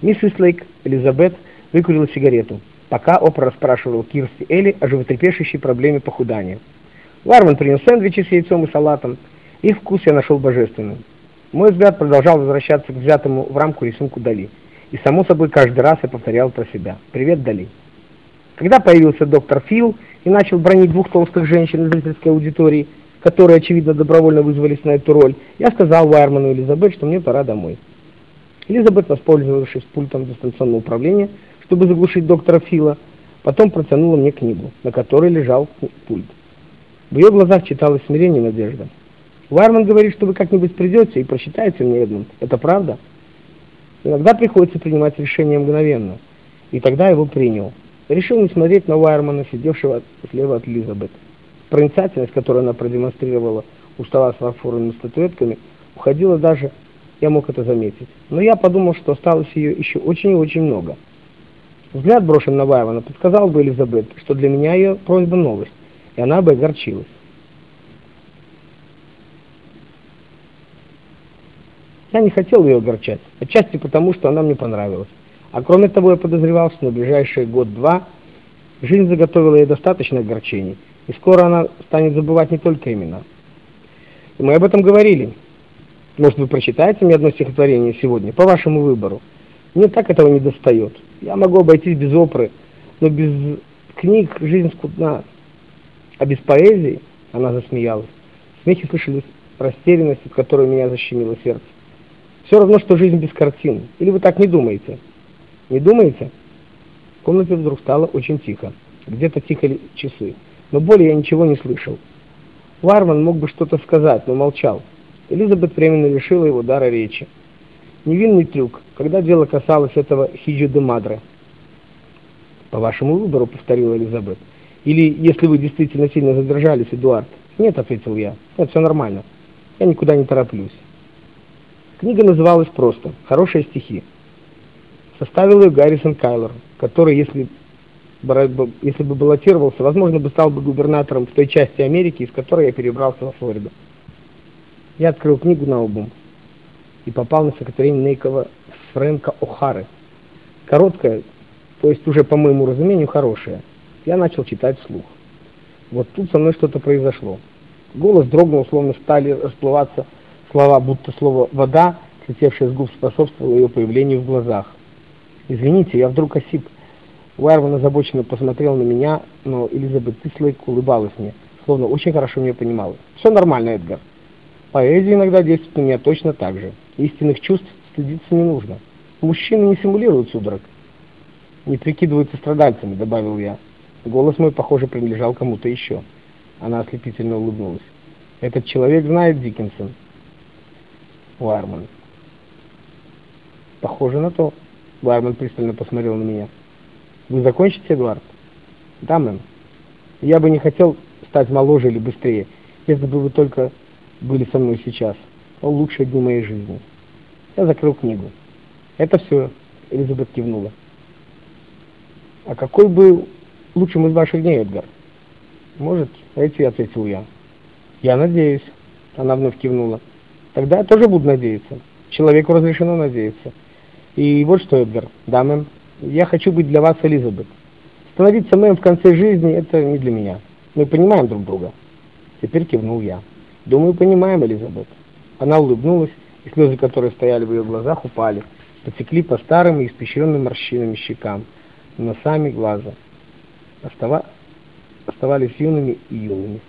Миссис Лейк, Элизабет, выкурила сигарету, пока Опра расспрашивала Кирсти Элли о животрепещущей проблеме похудания. Варман принес сэндвичи с яйцом и салатом, их вкус я нашел божественным. Мой взгляд продолжал возвращаться к взятому в рамку рисунку Дали. И само собой каждый раз я повторял про себя. «Привет, Дали». Когда появился доктор Фил и начал бронить двух толстых женщин из зрительской аудитории, которые, очевидно, добровольно вызвались на эту роль, я сказал Вайерману Элизабет, что мне пора домой. Элизабет, воспользовавшись пультом дистанционного управления, чтобы заглушить доктора Фила, потом протянула мне книгу, на которой лежал пульт. В ее глазах читалось смирение и надежда. Вайерман говорит, что вы как-нибудь придете и прочитаете мне, Эдмунд. Это правда? Иногда приходится принимать решение мгновенно. И тогда его принял. Решил не смотреть на Вайермана, сидевшего слева от Элизабет. Проницательность, которую она продемонстрировала у стола с фарфоровыми статуэтками, уходила даже, я мог это заметить. Но я подумал, что осталось ее еще очень и очень много. Взгляд, брошен на Вайермана, подсказал бы Элизабет, что для меня ее просьба новость, и она бы огорчилась. Я не хотел ее огорчать, отчасти потому, что она мне понравилась. А кроме того, я подозревал, что на ближайшие год-два жизнь заготовила ей достаточно огорчений, и скоро она станет забывать не только имена. И мы об этом говорили. Может, вы прочитаете мне одно стихотворение сегодня, по вашему выбору. Мне так этого не достает. Я могу обойтись без оперы, но без книг жизнь скудна. А без поэзии, она засмеялась, в смехе слышались растерянность, от которой меня защемило сердце. Все равно, что жизнь без картин. Или вы так не думаете? Не думаете? В комнате вдруг стало очень тихо. Где-то тихали часы. Но более я ничего не слышал. Варман мог бы что-то сказать, но молчал. Элизабет временно лишила его дара речи. Невинный трюк, когда дело касалось этого Хиджи де Мадре. «По вашему выбору», — повторила Элизабет. «Или, если вы действительно сильно задержались, Эдуард?» «Нет», — ответил я. «Нет, все нормально. Я никуда не тороплюсь». Книга называлась просто «Хорошие стихи». Составил ее Гаррисон Кайлор, который, если, если бы баллотировался, возможно, бы стал бы губернатором в той части Америки, из которой я перебрался во Флориду. Я открыл книгу на обум и попал на стихотворение Нейкова Фрэнка О'Хары. Короткое, то есть уже по моему разумению хорошее. Я начал читать вслух. Вот тут со мной что-то произошло. Голос дрогнул, словно стали расплываться Слова, будто слово «вода», слетевшее с губ, способствовало ее появлению в глазах. «Извините, я вдруг осип». Уайрман озабоченно посмотрел на меня, но Элизабет Тислейк улыбалась мне, словно очень хорошо меня понимала. «Все нормально, Эдгар. Поэзия иногда действует на меня точно так же. Истинных чувств следиться не нужно. Мужчины не симулируют судорог. Не прикидываются страдальцами», — добавил я. Голос мой, похоже, принадлежал кому-то еще. Она ослепительно улыбнулась. «Этот человек знает Диккенсон. Вайерман. Похоже на то. Вайерман пристально посмотрел на меня. Вы закончите, Эдуард? Да, мэм. Я бы не хотел стать моложе или быстрее, если бы вы только были со мной сейчас. О лучшие дни моей жизни. Я закрыл книгу. Это все, Элизабет кивнула. А какой был лучшим из ваших дней, Эдгар? Может, эти, ответил я. Я надеюсь. Она вновь кивнула. Тогда я тоже буду надеяться. Человеку разрешено надеяться. И вот что, Эдгар, да, мэм, я хочу быть для вас Элизабет. Становиться мэм в конце жизни – это не для меня. Мы понимаем друг друга. Теперь кивнул я. Думаю, понимаем, Элизабет. Она улыбнулась, и слезы, которые стояли в ее глазах, упали. Потекли по старым и испещренным морщинами щекам, носами глаза. Остава... Оставались юными и юными.